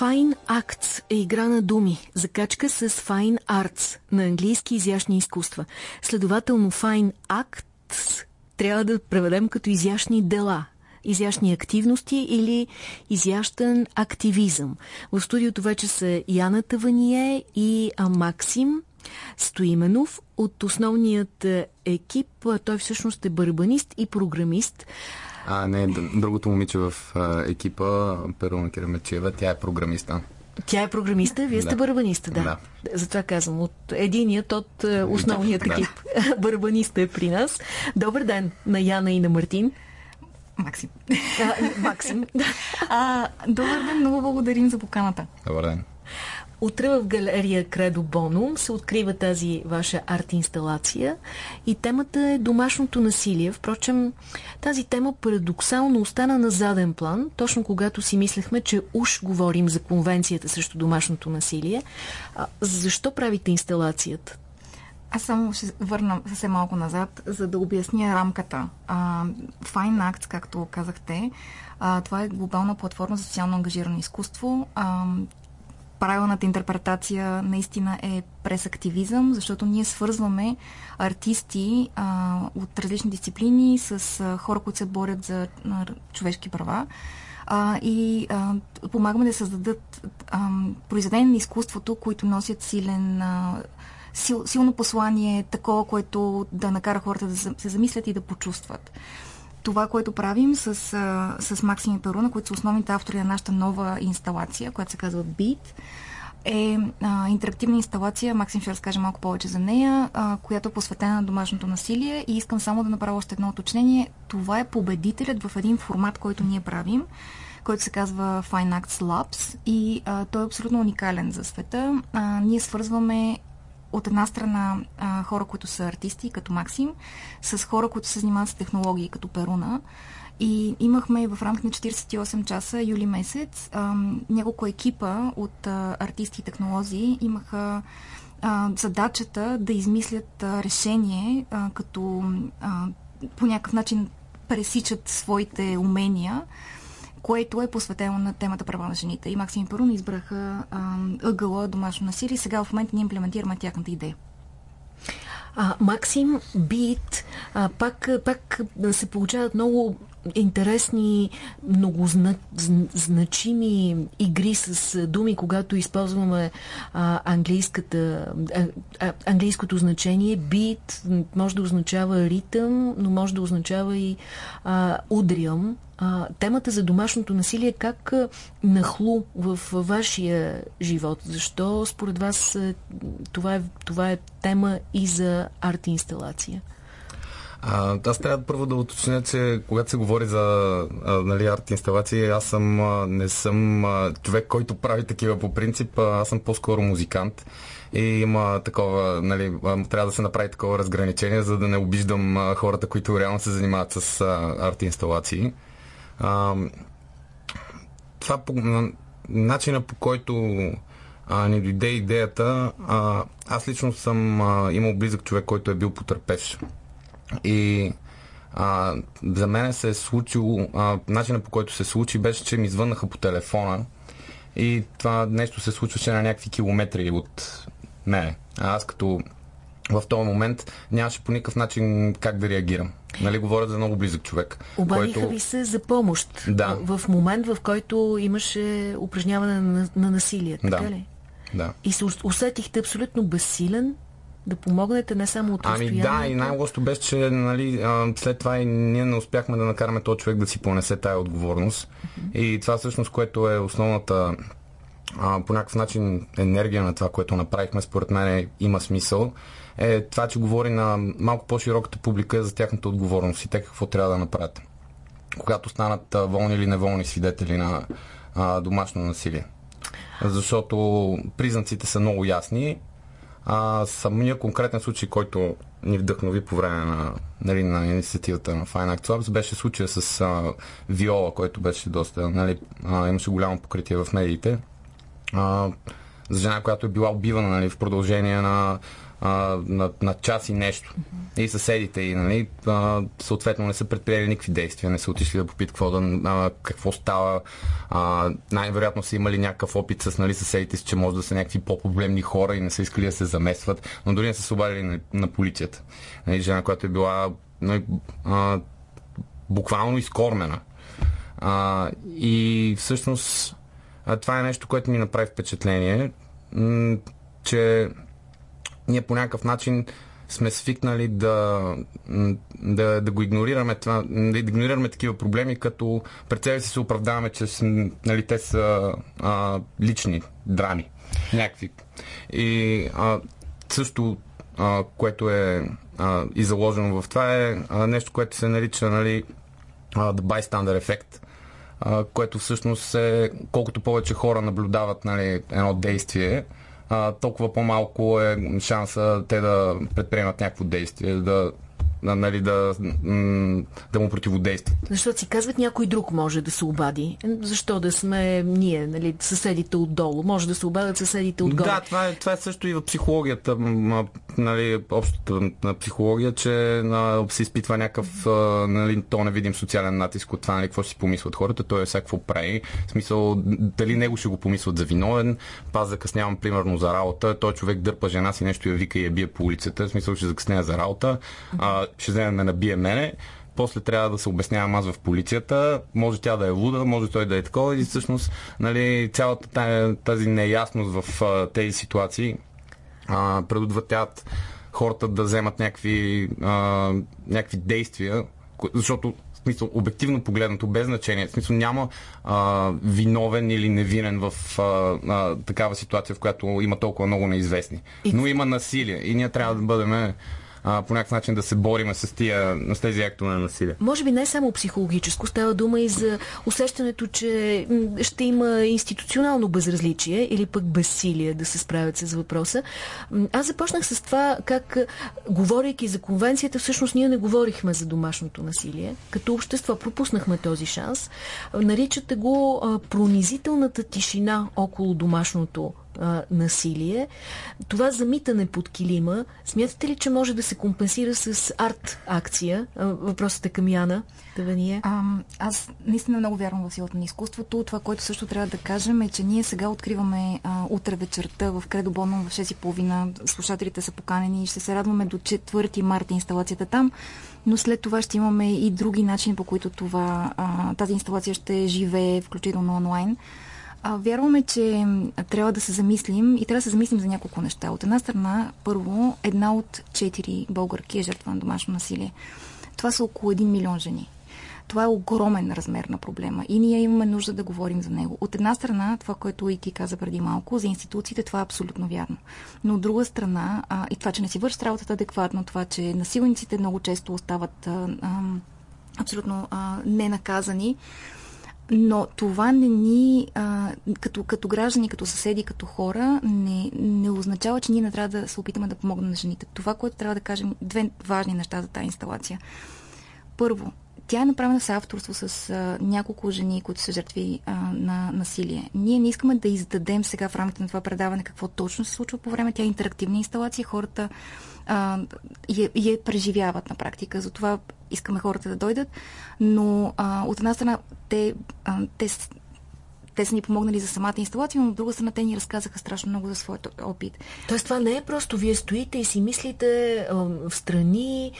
Fine Acts е игра на думи, закачка с Fine Arts, на английски изящни изкуства. Следователно Fine Acts трябва да преведем като изящни дела, изящни активности или изящен активизъм. В студиото вече са Яна Тавание и Максим Стоименов от основният екип. Той всъщност е барабанист и програмист. А, не, другото момиче в а, екипа, Перуна Керамечева, тя е програмиста. Тя е програмиста, вие сте да. барабаниста, да. да. Затова казвам, от единият от основният екип. Да. барабаниста е при нас. Добър ден на Яна и на Мартин. Максим. А, Максим. а, добър ден, много благодарим за поканата. Добър ден. Утре в галерия Кредо Бонум се открива тази ваша арт-инсталация и темата е домашното насилие. Впрочем, тази тема парадоксално остана на заден план, точно когато си мислехме, че уж говорим за конвенцията срещу домашното насилие. А, защо правите инсталацията? Аз само ще върна съвсем малко назад, за да обясня рамката. Uh, Fine Acts, както казахте, uh, това е глобална платформа за социално ангажирано изкуство. Uh, правилната интерпретация наистина е през активизъм, защото ние свързваме артисти а, от различни дисциплини с а, хора, които се борят за а, човешки права а, и а, помагаме да създадат а, произведения на изкуството, които носят силен а, сил, силно послание, такова, което да накара хората да се замислят и да почувстват това, което правим с, с Максим и Перуна, които са основните автори на нашата нова инсталация, която се казва Beat, е а, интерактивна инсталация. Максим ще разкаже малко повече за нея, а, която е посветена на домашното насилие. И искам само да направя още едно уточнение. Това е победителят в един формат, който ние правим който се казва Fine Acts Labs и а, той е абсолютно уникален за света. А, ние свързваме от една страна а, хора, които са артисти, като Максим, с хора, които се занимават с технологии, като Перуна. И имахме в рамките на 48 часа, юли месец, а, няколко екипа от а, артисти и технологии имаха а, задачата да измислят а, решение, а, като а, по някакъв начин пресичат своите умения което е посветено на темата права на жените. И Максим и Перун избраха ъгъла домашно насилие. Сега в момента ние имплементираме тяхната идея. А, Максим Бит, а, пак, пак се получават много интересни, многозначими игри с думи, когато използваме а, английската, а, а, английското значение. Бит може да означава ритъм, но може да означава и а, удрям. А, темата за домашното насилие как нахлу в вашия живот? Защо според вас това е, това е тема и за арт-инсталация? А, аз трябва първо да уточня, че когато се говори за а, нали, арт-инсталации, аз съм, а, не съм а, човек, който прави такива по принцип, а, аз съм по-скоро музикант и има такова, нали, трябва да се направи такова разграничение, за да не обиждам а, хората, които реално се занимават с а, арт-инсталации. А, това по, начина по който а, ни дойде идеята, а, аз лично съм а, имал близък човек, който е бил потърпевш. И а, за мен се е случило, а, начинът по който се случи беше, че ми звъннаха по телефона и това нещо се случваше на някакви километри от мене. А аз като в този момент нямаше по никакъв начин как да реагирам. Нали, говоря за много близък човек. Обадиха който... ви се за помощ да. в момент, в който имаше упражняване на, на насилие, така да. ли? Да. И се усетихте абсолютно безсилен да помогнете не само от Ами да, и най-лошото беше, че нали, след това и ние не успяхме да накараме този човек да си понесе тая отговорност. Uh-huh. И това всъщност, което е основната а, по някакъв начин енергия на това, което направихме, според мен има смисъл, е това, че говори на малко по-широката публика за тяхната отговорност и те какво трябва да направят, когато станат а, волни или неволни свидетели на а, домашно насилие. Защото признаците са много ясни а, самия конкретен случай, който ни вдъхнови по време на, нали, на инициативата на Fine Act Labs, беше случая с а, Виола, който беше доста, нали, а, имаше голямо покритие в медиите. А, за жена, която е била убивана нали, в продължение на на, на час и нещо. И съседите и, нали, а, съответно не са предприели никакви действия, не са отишли да попитат какво, да, а, какво става. А, най-вероятно са имали някакъв опит с нали, съседите си, че може да са някакви по-проблемни хора и не са искали да се заместват, но дори не са се обадили на, на полицията. Нали, жена, която е била нали, а, буквално изкормена. А, и всъщност а, това е нещо, което ми направи впечатление, че ние по някакъв начин сме свикнали да, да, да го игнорираме, това, да игнорираме такива проблеми, като пред себе си се оправдаваме, че нали, те са а, лични драми. Някакви. И а, също, а, което е а, и заложено в това е а, нещо, което се нарича нали, а, the bystander а, което всъщност е колкото повече хора наблюдават нали, едно действие, а, толкова по-малко е шанса те да предприемат някакво действие, да нали, да, да му противодействат. Защото си казват, някой друг може да се обади. Защо да сме ние, нали, съседите отдолу? Може да се обадят съседите отгоре. Да, това е, това е също и в психологията, нали, общата на психология, че на, се изпитва някакъв, нали, то не видим социален натиск от това, нали, какво си помислят хората, той е всякакво прави. В смисъл, дали него ще го помислят за виновен, паз закъснявам примерно за работа, той човек дърпа жена си нещо я вика и я бие по улицата, в смисъл ще закъсня за работа. А, ще вземе да ме набие мене, после трябва да се обяснявам аз в полицията, може тя да е луда, може той да е такова. И всъщност нали, цялата тази неясност в тези ситуации а, предотвратяват хората да вземат някакви, а, някакви действия, защото в смисъл, обективно погледнато, без значение. В смисъл, няма а, виновен или невинен в а, а, такава ситуация, в която има толкова много неизвестни. Но има насилие и ние трябва да бъдем а, по някакъв начин да се бориме с, тия, с тези актове на насилие. Може би не само психологическо, става дума и за усещането, че ще има институционално безразличие или пък безсилие да се справят с въпроса. Аз започнах с това как, говорейки за конвенцията, всъщност ние не говорихме за домашното насилие. Като общество пропуснахме този шанс. Наричате го пронизителната тишина около домашното а, насилие. Това замитане под килима, смятате ли, че може да се компенсира с арт-акция? Въпросът е към Яна Тавания. А, аз наистина много вярвам в силата на изкуството. Това, което също трябва да кажем е, че ние сега откриваме а, утре вечерта в Кредо Боно в 6.30. Слушателите са поканени и ще се радваме до 4 марта инсталацията там но след това ще имаме и други начини, по които това, а, тази инсталация ще живее, включително онлайн. А, вярваме, че трябва да се замислим и трябва да се замислим за няколко неща. От една страна, първо, една от четири българки е жертва на домашно насилие. Това са около 1 милион жени. Това е огромен размер на проблема и ние имаме нужда да говорим за него. От една страна, това, което и ти каза преди малко, за институциите това е абсолютно вярно. Но от друга страна, а, и това, че не си вършат работата адекватно, това, че насилниците много често остават а, а, абсолютно а, ненаказани, но това не ни, а, като, като граждани, като съседи, като хора, не, не означава, че ние не трябва да се опитаме да помогнем на жените. Това, което трябва да кажем, две важни неща за тази инсталация. Първо, тя е направена с авторство с а, няколко жени, които са жертви а, на насилие. Ние не искаме да издадем сега в рамките на това предаване какво точно се случва по време. Тя е интерактивна инсталация. Хората а, я, я преживяват на практика. Затова искаме хората да дойдат. Но а, от една страна те, а, те те са ни помогнали за самата инсталация, но от друга страна те ни разказаха страшно много за своят опит. Тоест това не е просто вие стоите и си мислите а, в страни,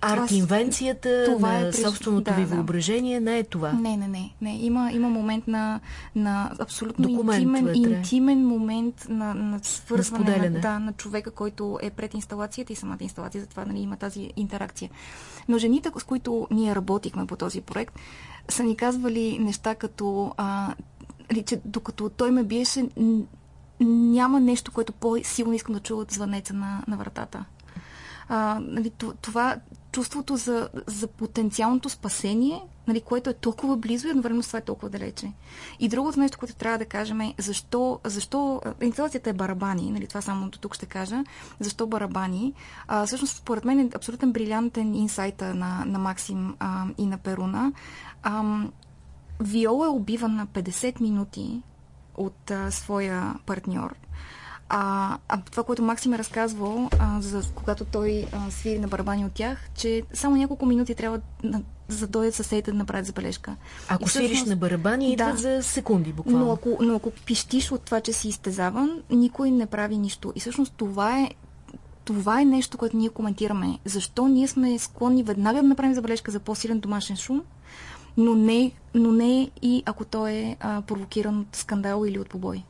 арт-инвенцията, това е собственото да, ви въображение, не е това. Не, не, не. не. Има, има момент на, на абсолютно Документ интимен, вътре. интимен момент на, на свързване на, на, да, на човека, който е пред инсталацията и самата инсталация, затова нали, има тази интеракция. Но жените, с които ние работихме по този проект, са ни казвали неща като, а, че докато той ме биеше, няма нещо, което по-силно искам да чуя от звънеца на, на вратата. А, нали, това чувството за, за потенциалното спасение, нали, което е толкова близо и едновременно с това е толкова далече. И другото нещо, което трябва да кажем е защо, защо инсталацията е барабани, нали, това само до тук ще кажа, защо барабани. А, всъщност, според мен е абсолютно брилянтен инсайта на, на Максим а, и на Перуна. Ам, Виола е убивана 50 минути от а, своя партньор. А, а това, което Максим е разказвал, а, за, когато той а, свири на барабани от тях, че само няколко минути трябва да, за да дойдат съседите да направят забележка. Ако и свириш на барабани, идват да, за секунди буквално. Но ако, но ако пищиш от това, че си изтезаван, никой не прави нищо. И всъщност това е това е нещо, което ние коментираме. Защо ние сме склонни веднага да направим забележка за по-силен домашен шум, но не, но не и ако той е а, провокиран от скандал или от побой.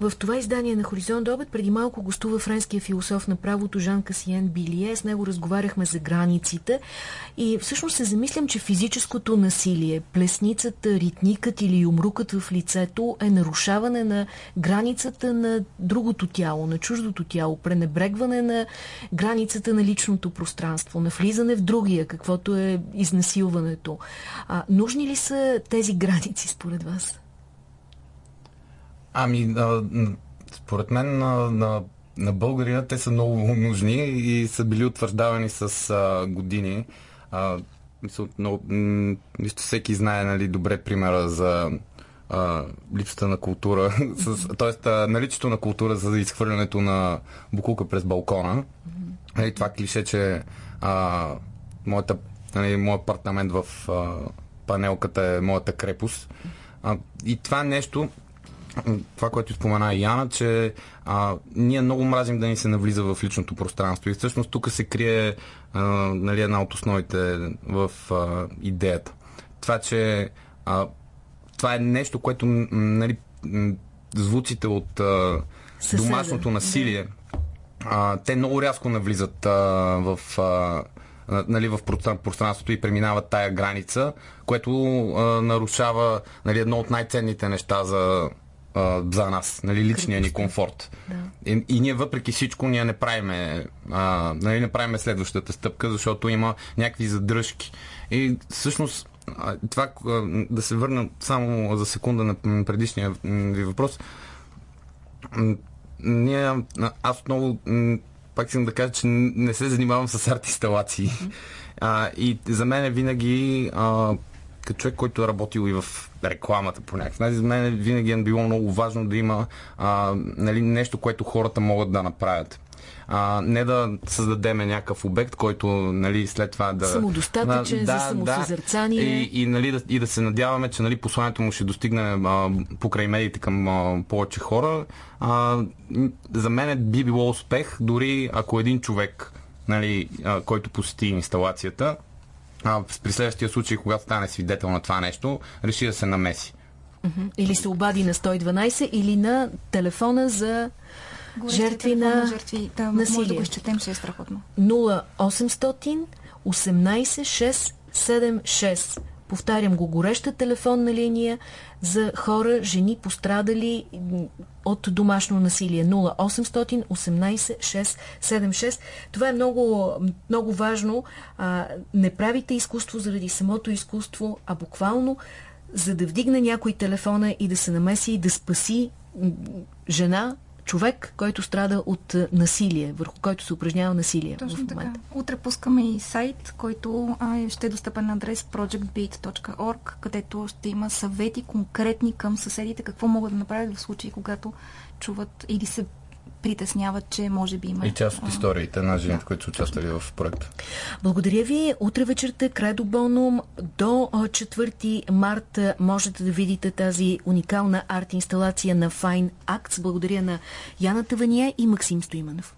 В това издание на Хоризонт обед преди малко гостува френския философ на правото Жан Касиен Билие. С него разговаряхме за границите и всъщност се замислям, че физическото насилие, плесницата, ритникът или юмрукът в лицето е нарушаване на границата на другото тяло, на чуждото тяло, пренебрегване на границата на личното пространство, на влизане в другия, каквото е изнасилването. А, нужни ли са тези граници според вас? Ами, а, според мен на, на, на българина те са много нужни и са били утвърждавани с а, години. А, много, нищо всеки знае нали, добре примера за а, липсата на култура, с, т.е. наличието на култура за изхвърлянето на букулка през балкона. Нали, това клише, че а, моята, нали, моят апартамент в а, панелката е моята крепост. А, и това нещо това, което спомена и Яна, че а, ние много мразим да ни се навлиза в личното пространство. И всъщност тук се крие а, нали, една от основите в а, идеята. Това, че а, това е нещо, което нали, звуците от а, домашното насилие, а, те много рязко навлизат а, в. А, нали, в пространството и преминават тая граница, което а, нарушава нали, едно от най-ценните неща за а, за нас, нали, личния ни комфорт. Да. И, и ние въпреки всичко ние не правиме, а, нали, не правиме следващата стъпка, защото има някакви задръжки. И всъщност това да се върна само за секунда на предишния ви въпрос. Ние, аз отново пак искам да кажа, че не се занимавам с арт инсталации. Mm-hmm. А, и за мен винаги а, като човек, който е работил и в рекламата по някакъв начин, за мен винаги е било много важно да има а, нали, нещо, което хората могат да направят. А, не да създадеме някакъв обект, който нали, след това да... Самодостатъчен, да, за самосъзерцание. Да, и, и, нали, да, и да се надяваме, че нали, посланието му ще достигне а, покрай медиите към а, повече хора. А, за мен би било успех, дори ако един човек, нали, а, който посети инсталацията, а, при следващия случай, когато стане свидетел на това нещо, реши да се намеси. Или се обади на 112 или на телефона за жертви на, жертви. Да, насилие. Може да го изчетем, че е страхотно. 0800 18 676. Повтарям го, гореща телефонна линия за хора, жени пострадали от домашно насилие. 0800 18 676. Това е много, много важно. А, не правите изкуство заради самото изкуство, а буквално за да вдигне някой телефона и да се намеси и да спаси жена, човек, който страда от е, насилие, върху който се упражнява насилие Точно в момента. Така. Утре пускаме и сайт, който а, ще е достъпен на адрес projectbeat.org, където ще има съвети конкретни към съседите, какво могат да направят в случай, когато чуват или се притесняват, че може би има... И част от историите на жените, да. които са участвали в проекта. Благодаря ви. Утре вечерта, край до Бонум, до 4 марта можете да видите тази уникална арт-инсталация на Fine Acts. Благодаря на Яна Тавания и Максим Стоиманов.